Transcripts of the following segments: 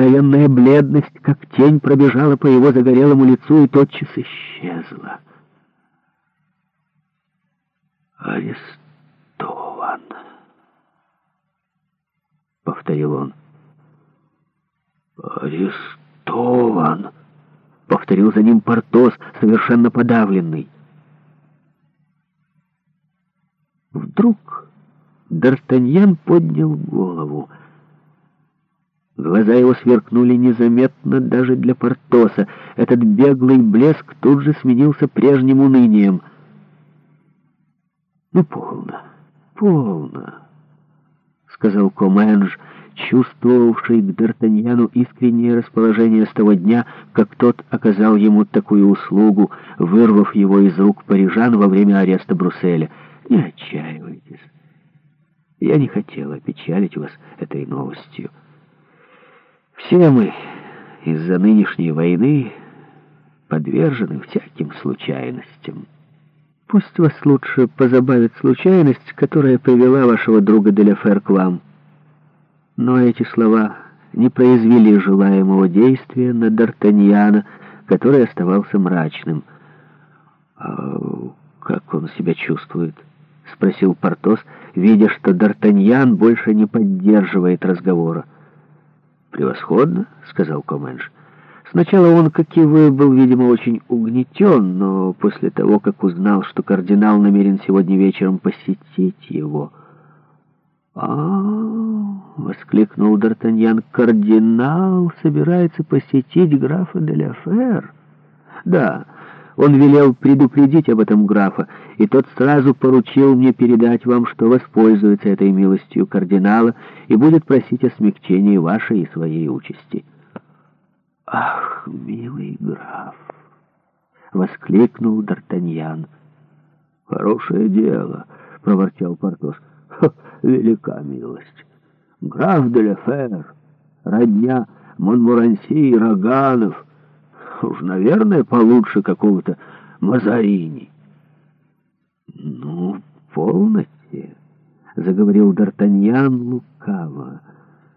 Мгновенная бледность, как тень, пробежала по его загорелому лицу и тотчас исчезла. «Арестован», — повторил он. «Арестован», — повторил за ним Портос, совершенно подавленный. Вдруг Д'Артаньян поднял голову — Глаза его сверкнули незаметно даже для Портоса. Этот беглый блеск тут же сменился прежним унынием. «Ну, полно, полно», — сказал Коменж, чувствовавший к Д'Артаньяну искреннее расположение с того дня, как тот оказал ему такую услугу, вырвав его из рук парижан во время ареста Брусселя. «Не отчаивайтесь. Я не хотел опечалить вас этой новостью». Все мы из-за нынешней войны подвержены всяким случайностям. Пусть вас лучше позабавит случайность, которая привела вашего друга Деляфер к вам. Но эти слова не произвели желаемого действия на Д'Артаньяна, который оставался мрачным. «А как он себя чувствует?» — спросил Портос, видя, что Д'Артаньян больше не поддерживает разговора. «Превосходно», — сказал Коменш. Сначала он, как и вы, был, видимо, очень угнетен, но после того, как узнал, что кардинал намерен сегодня вечером посетить его... а, -а, -а воскликнул Д'Артаньян. «Кардинал собирается посетить графа де Ля Фер?» «Да». Он велел предупредить об этом графа, и тот сразу поручил мне передать вам, что воспользуется этой милостью кардинала и будет просить о смягчении вашей и своей участи. «Ах, милый граф!» — воскликнул Д'Артаньян. «Хорошее дело!» — проворчал Портос. «Велика милость! Граф де Лефер, родня Монмуранси и Роганов — Уж, наверное, получше какого-то Мазарини. — Ну, полноте, — заговорил Д'Артаньян лукаво.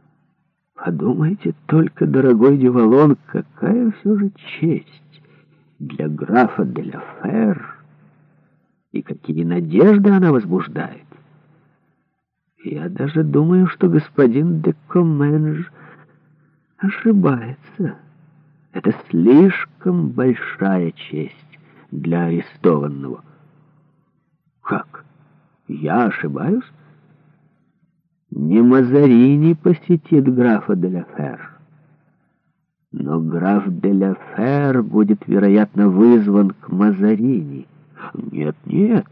— Подумайте только, дорогой Дювалон, какая все же честь для графа де ла и какие надежды она возбуждает. Я даже думаю, что господин де Коменж ошибается. — это слишком большая честь для арестованного. Как? Я ошибаюсь? Не Мазарини посетит графа де Деляфер. Но граф де Деляфер будет, вероятно, вызван к Мазарини. Нет, нет,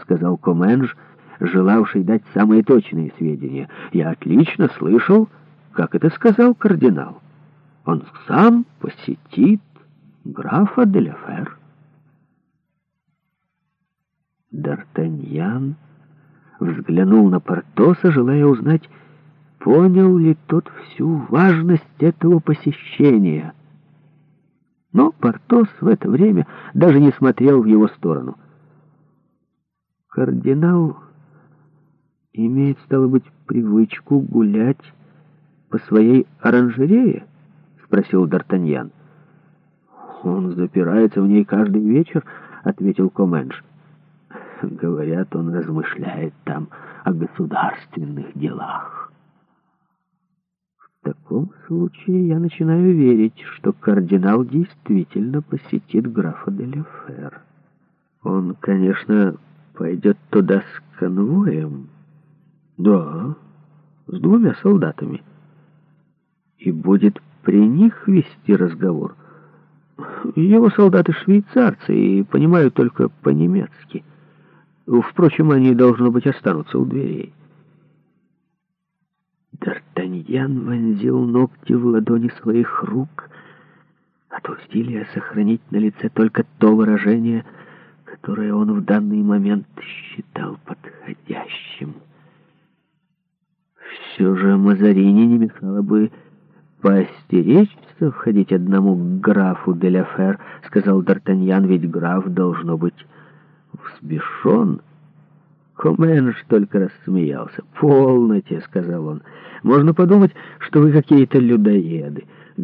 сказал Коменж, желавший дать самые точные сведения. Я отлично слышал, как это сказал кардинал он сам посетит графа Деляфер. Д'Артаньян взглянул на Портоса, желая узнать, понял ли тот всю важность этого посещения. Но Портос в это время даже не смотрел в его сторону. Кардинал имеет, стало быть, привычку гулять по своей оранжерее, спросил Д'Артаньян. «Он запирается в ней каждый вечер?» — ответил Коменш. «Говорят, он размышляет там о государственных делах». «В таком случае я начинаю верить, что кардинал действительно посетит графа Деляфер. Он, конечно, пойдет туда с конвоем». «Да, с двумя солдатами». «И будет при них вести разговор. Его солдаты швейцарцы и понимают только по-немецки. Впрочем, они, должно быть, останутся у дверей. Д'Артаньян вонзил ногти в ладони своих рук от усилия сохранить на лице только то выражение, которое он в данный момент считал подходящим. Все же Мазарини не мешало бы «Поостеречься входить одному к графу Деляфер», — сказал Д'Артаньян, — «ведь граф должно быть взбешен». Коменш только рассмеялся. «Полноте», — сказал он, — «можно подумать, что вы какие-то людоеды».